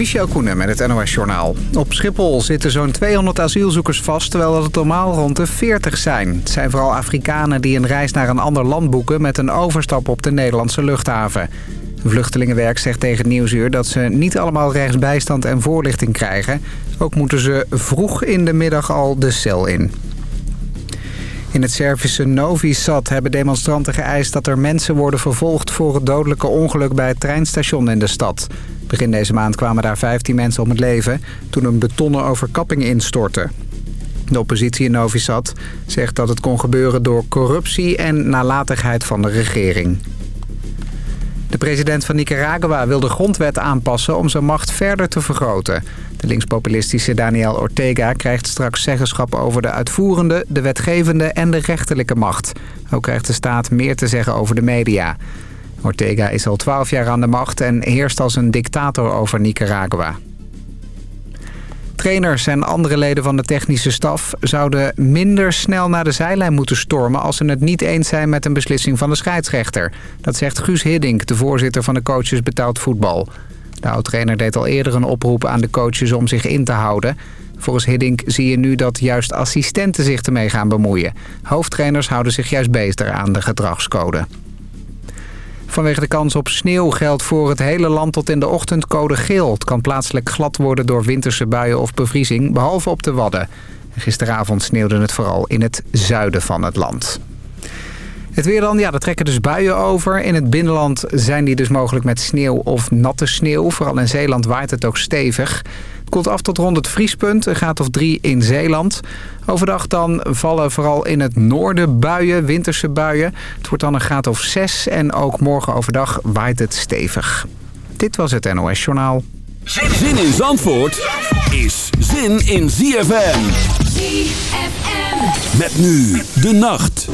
Michel Koenen met het NOS-journaal. Op Schiphol zitten zo'n 200 asielzoekers vast... terwijl het normaal rond de 40 zijn. Het zijn vooral Afrikanen die een reis naar een ander land boeken... met een overstap op de Nederlandse luchthaven. Vluchtelingenwerk zegt tegen Nieuwsuur dat ze niet allemaal rechtsbijstand en voorlichting krijgen. Ook moeten ze vroeg in de middag al de cel in. In het Servische Novi Sad hebben demonstranten geëist dat er mensen worden vervolgd voor het dodelijke ongeluk bij het treinstation in de stad. Begin deze maand kwamen daar 15 mensen om het leven toen een betonnen overkapping instortte. De oppositie in Novi Sad zegt dat het kon gebeuren door corruptie en nalatigheid van de regering. De president van Nicaragua wil de grondwet aanpassen om zijn macht verder te vergroten. De linkspopulistische Daniel Ortega krijgt straks zeggenschap over de uitvoerende, de wetgevende en de rechterlijke macht. Ook krijgt de staat meer te zeggen over de media. Ortega is al 12 jaar aan de macht en heerst als een dictator over Nicaragua. Trainers en andere leden van de technische staf zouden minder snel naar de zijlijn moeten stormen... als ze het niet eens zijn met een beslissing van de scheidsrechter. Dat zegt Guus Hiddink, de voorzitter van de coaches betaald voetbal. De oud-trainer deed al eerder een oproep aan de coaches om zich in te houden. Volgens Hiddink zie je nu dat juist assistenten zich ermee gaan bemoeien. Hoofdtrainers houden zich juist beter aan de gedragscode. Vanwege de kans op sneeuw geldt voor het hele land tot in de ochtend code geel. Het kan plaatselijk glad worden door winterse buien of bevriezing, behalve op de Wadden. Gisteravond sneeuwde het vooral in het zuiden van het land. Het weer dan, ja, er trekken dus buien over. In het binnenland zijn die dus mogelijk met sneeuw of natte sneeuw. Vooral in Zeeland waait het ook stevig. Het koelt af tot rond het vriespunt, een graad of drie in Zeeland. Overdag dan vallen vooral in het noorden buien, winterse buien. Het wordt dan een graad of zes en ook morgen overdag waait het stevig. Dit was het NOS Journaal. Zin in Zandvoort is zin in ZFM. ZFM. Met nu de nacht.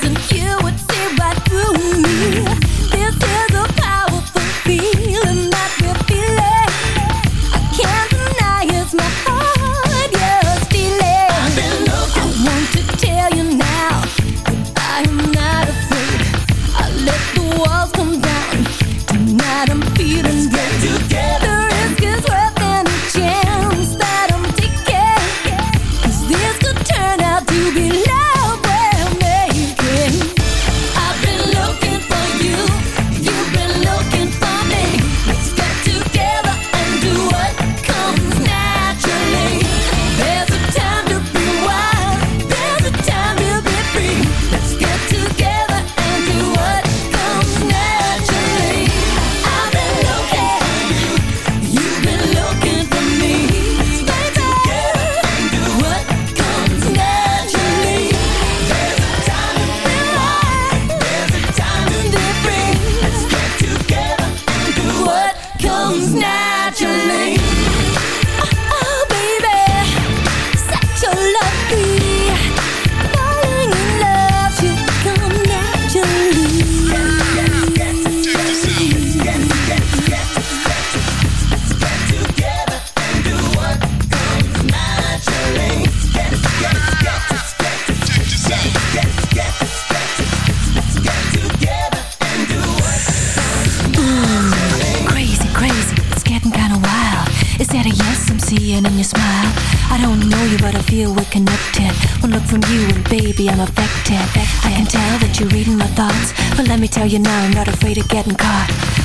doesn't, you would see right through me.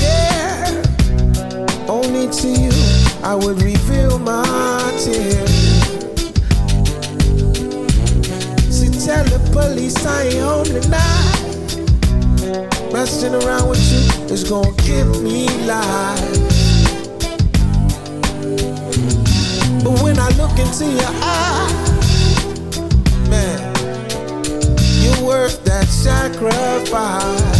yeah. Only to you I would reveal my tears. So tell the police I ain't home tonight. Messing around with you is gonna give me life. But when I look into your eyes, man, you're worth that sacrifice.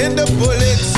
in the bullets.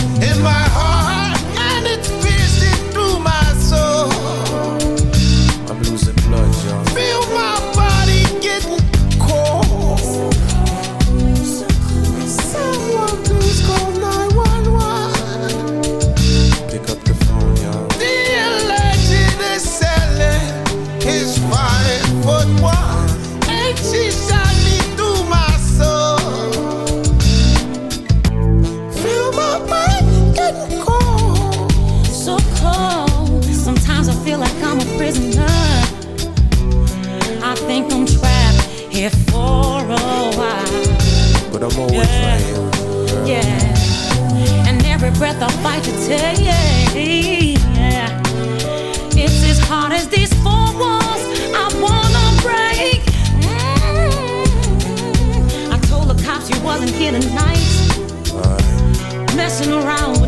Breath I fight to take. It's as hard as these four walls I wanna break. Mm. I told the cops you wasn't here tonight. Messing around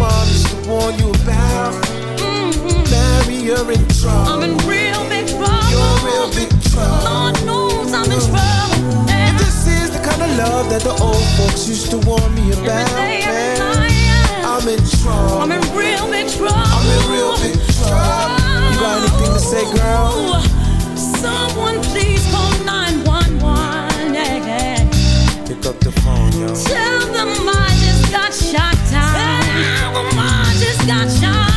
mom used to warn you about, mm-hmm. Mary, you're in trouble. I'm in real big trouble. You're real big trouble. Lord knows I'm in trouble. If this is the kind of love that the old folks used to warn me about, day, every man, night. I'm in trouble. I'm in real big trouble. I'm in real big trouble. You got anything to say, girl? Someone please call 911. Yeah, yeah. Pick up the phone, yo. Tell them I just got shot down. Got shot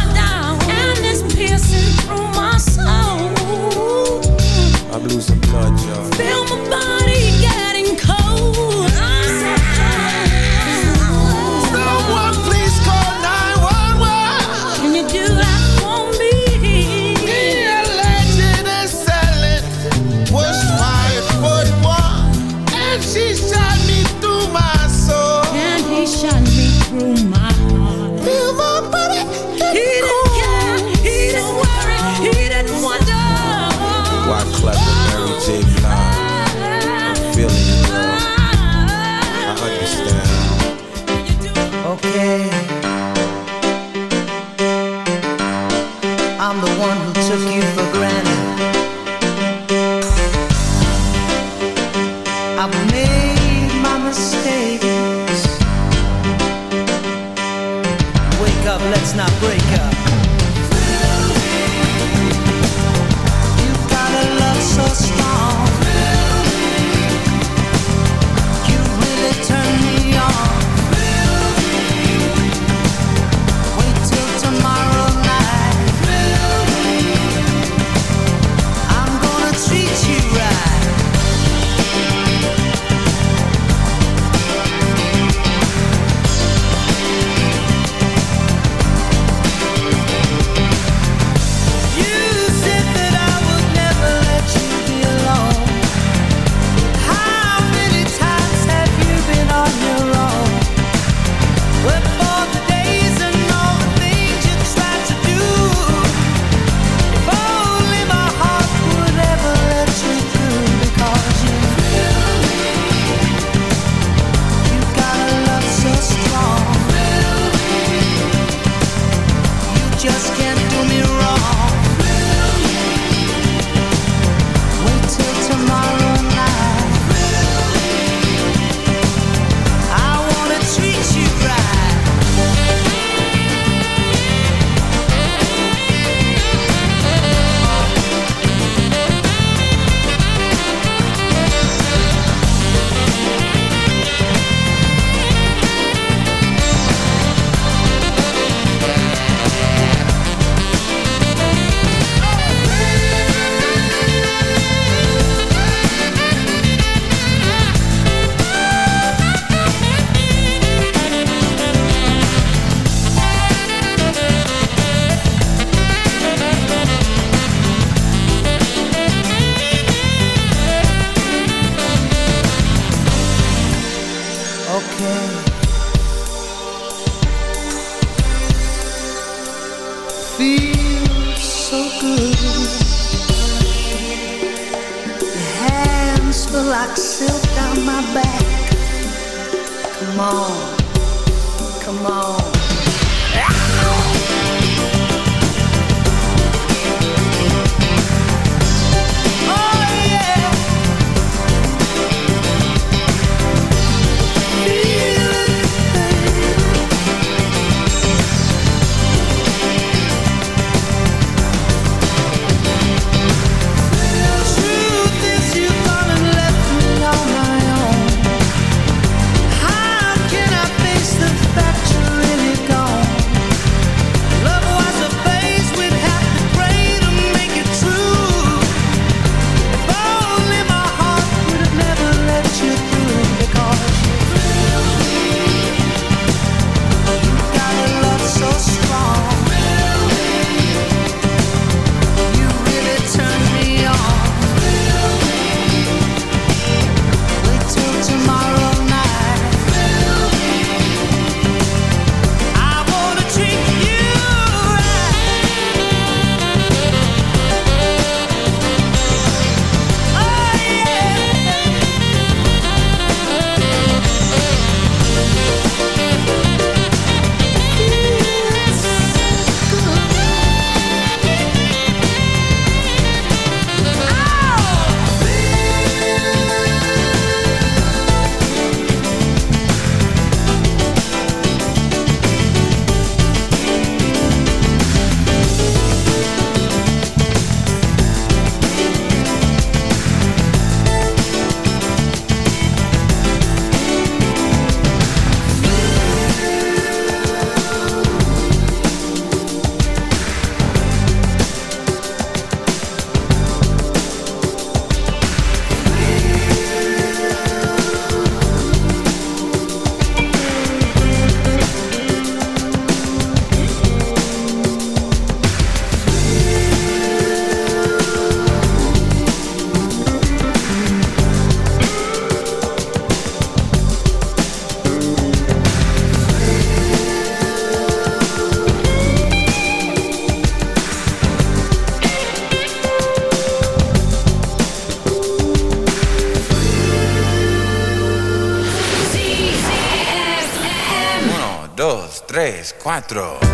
4.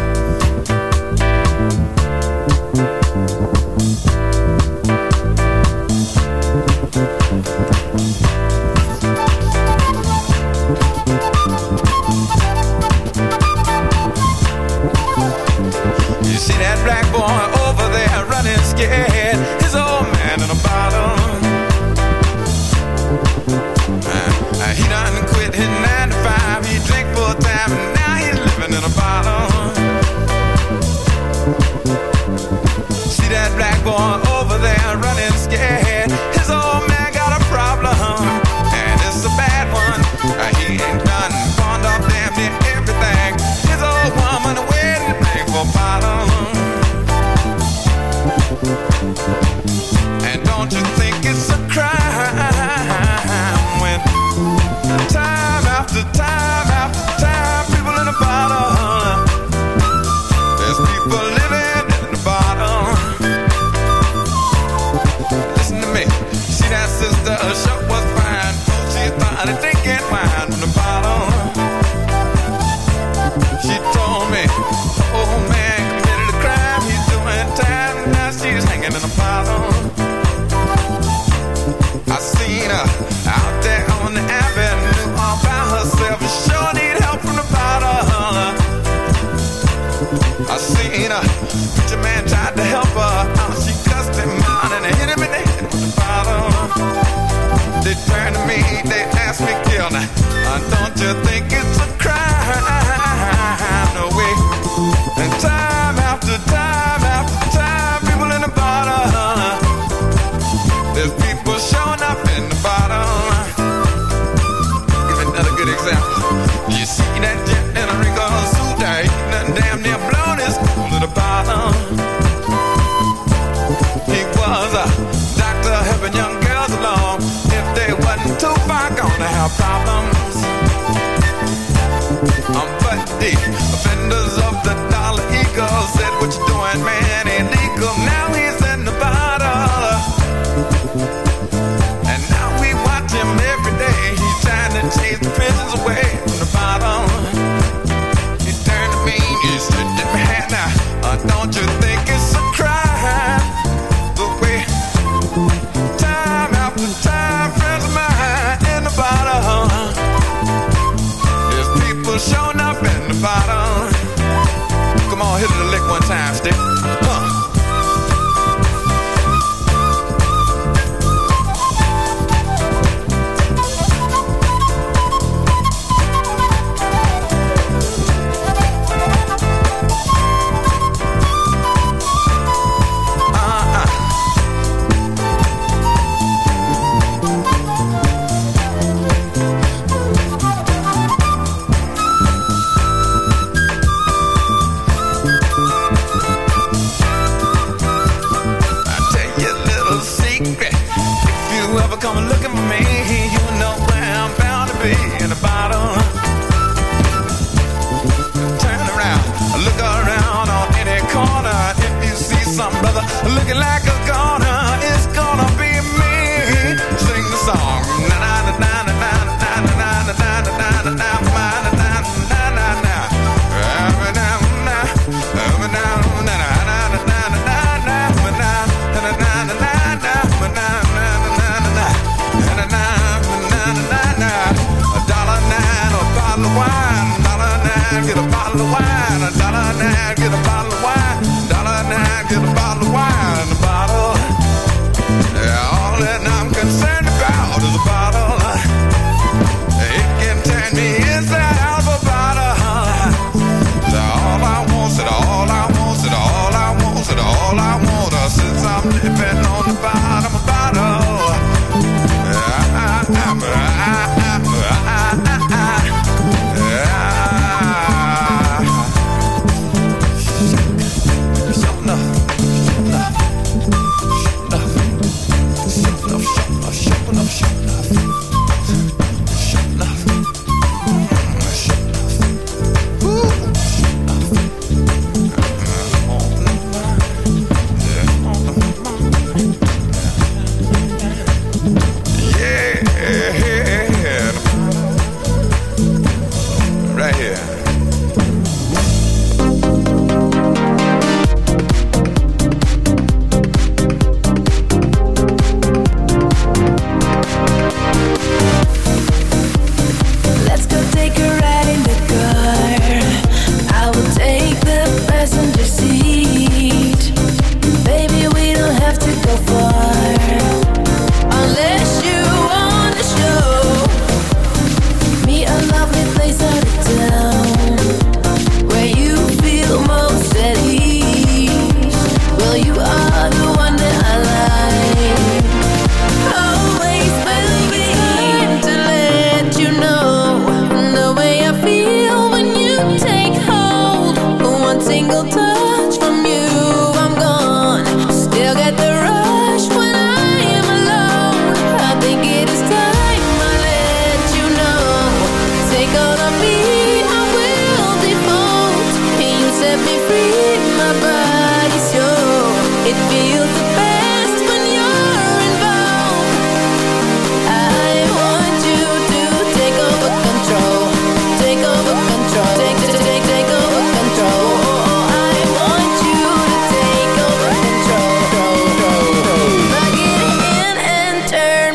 in time.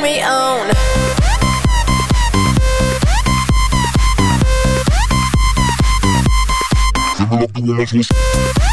me on. Give me up the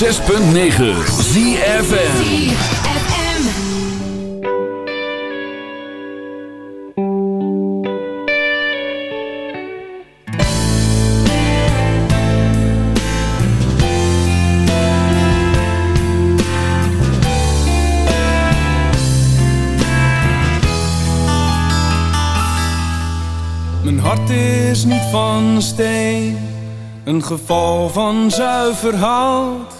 106.9 ZFM. Mijn hart is niet van steen, een geval van zuiver hout.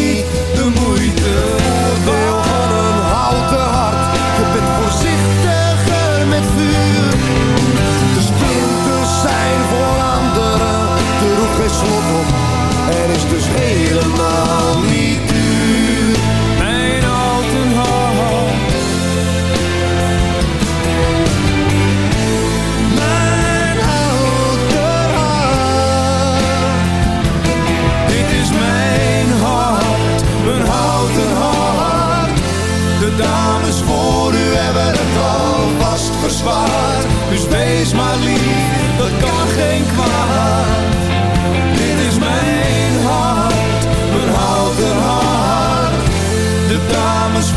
dames voor u hebben het alvast verzwaard. Dus wees maar lief,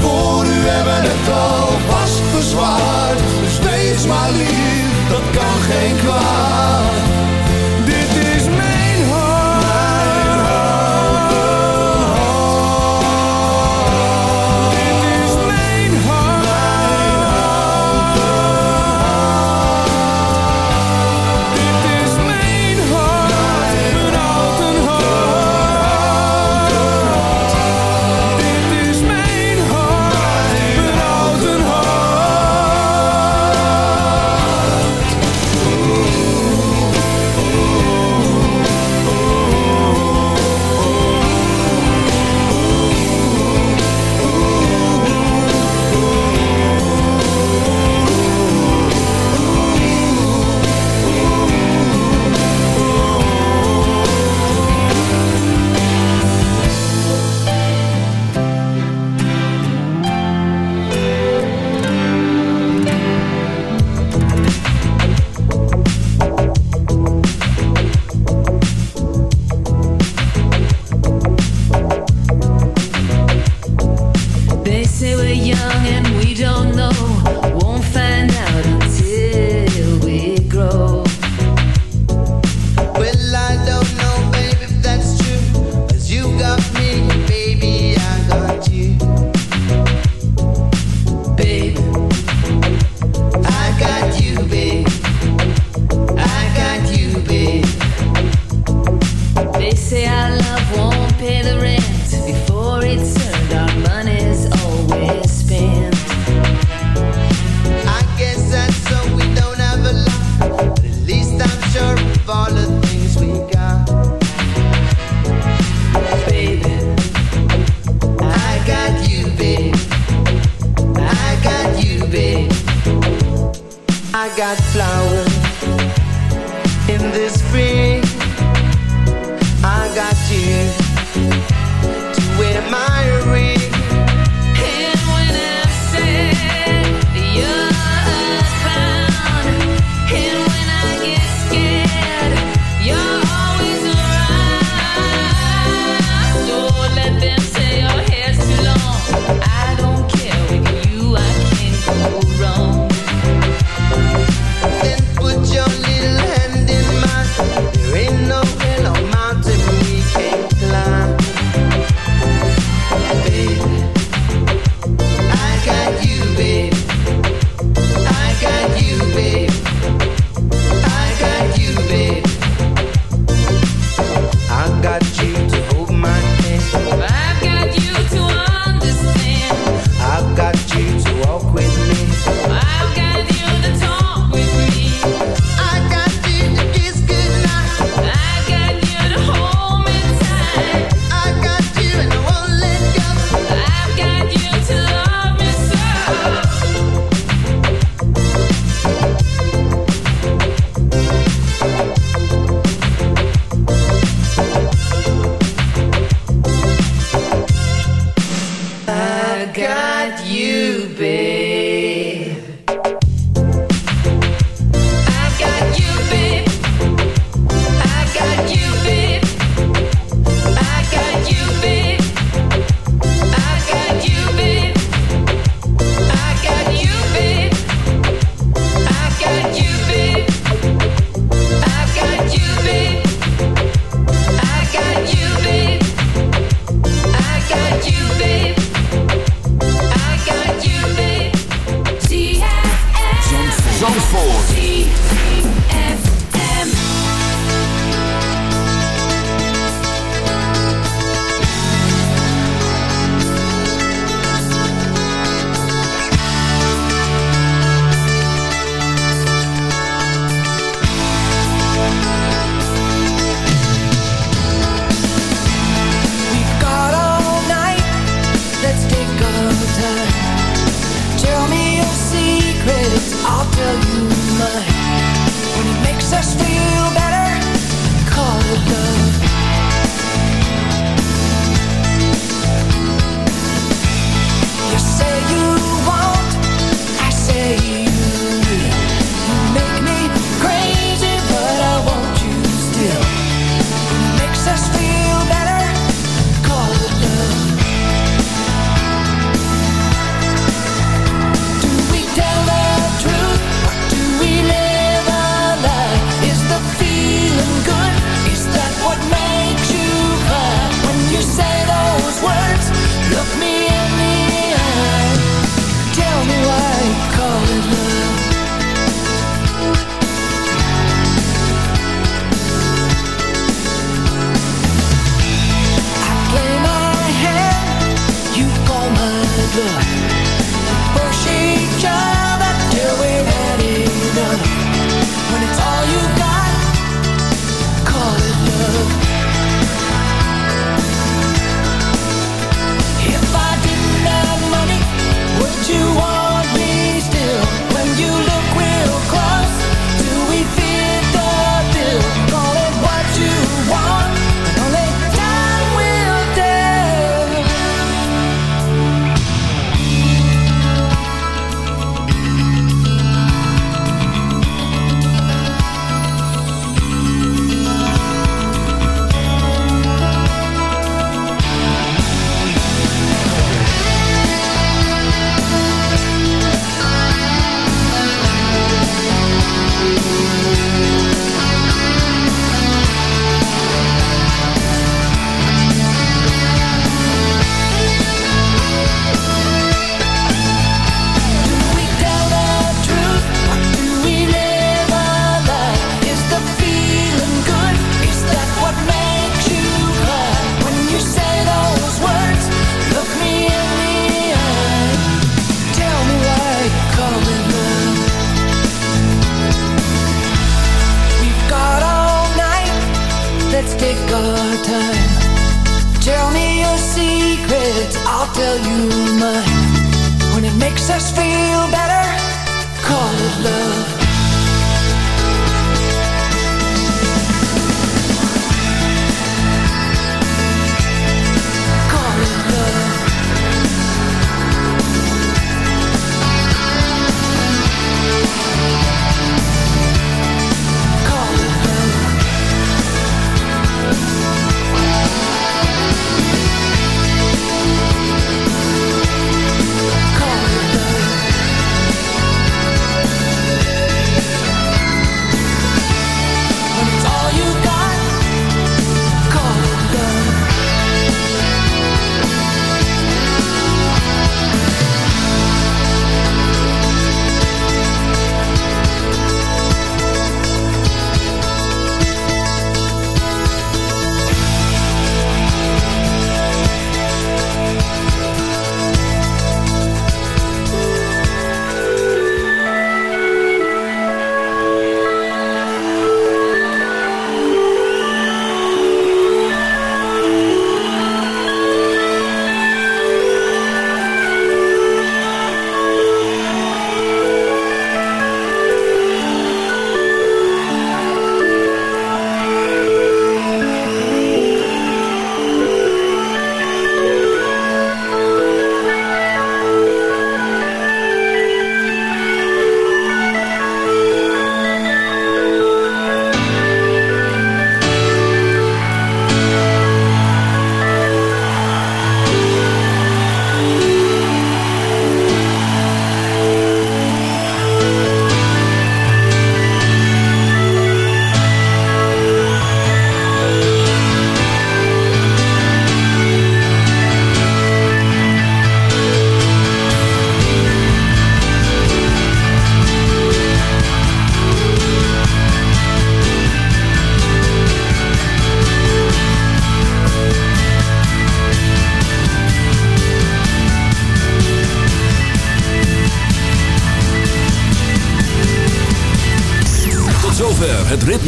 voor u hebben het alvast verzwaard. Dus wees maar lief, in this spring. I got you to wear my ring.